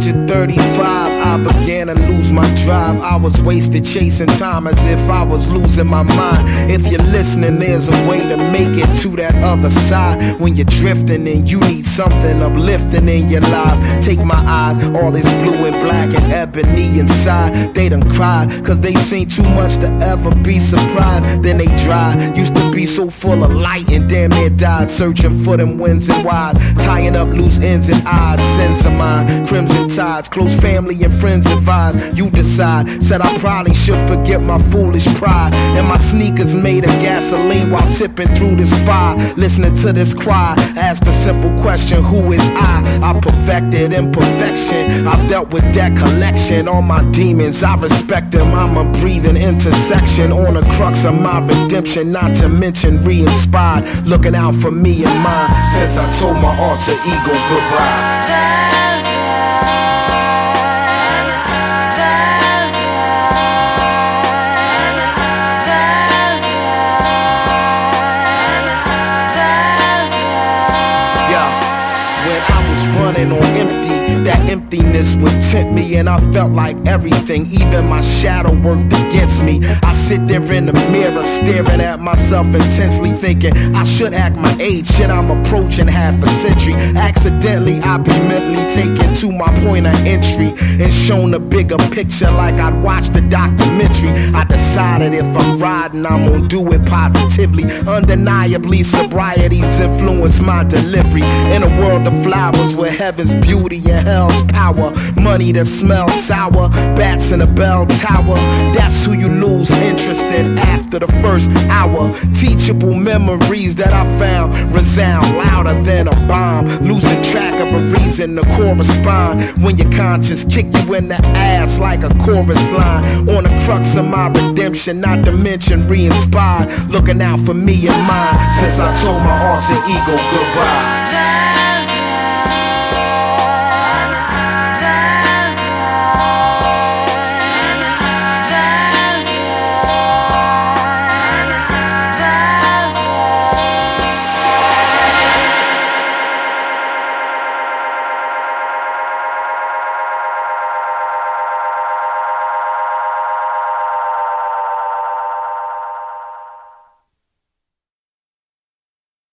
age of 35, I began to lose my drive. I was wasted chasing time as if I was losing my mind. If you're listening, there's a way to make it to that other side. When you're drifting and you need something uplifting in your life. Take my eyes, all this blue and black and ebony inside. They done cried, cause they seen too much to ever be surprised. Then they dry. Used to be so full of light and damn near died. Searching for them wins and whys. Tying up loose ends and odds. Of crimson tides. Close family and friends advise. You decide. Said I probably should forget my foolish pride. And my sneakers made of gasoline while tipping through this fire. Listening to this choir. Ask the simple question, who is I? I perfected imperfection. I've dealt with that collection. All my demons, I respect them. I'm a breathing intersection on the crux of my redemption. Not to mention re-inspired, looking out for me and mine. Since I told my alter ego goodbye. Running on empty, that emptiness would tempt me, and I felt like everything, even my shadow worked against me. I sit there in the mirror, staring at myself intensely, thinking I should act my age. Shit, I'm approaching half a century. Accidentally, I be mentally taken to my point of entry and shown a bigger picture, like I'd watched a documentary. I decided if I'm riding, I'm gonna do it positively. Undeniably, sobriety's influenced my delivery. In a world of flowers where heaven's beauty and hell's power. Money that smells sour, bats in a bell tower. That's who you lose interest in after the first hour. Teachable memories that I found resound louder than a bomb. Losing track of a reason to correspond when your conscience kick you in the ass like a chorus line. On the crux of my redemption, not to mention re-inspired. Looking out for me and mine since I told my alter ego goodbye.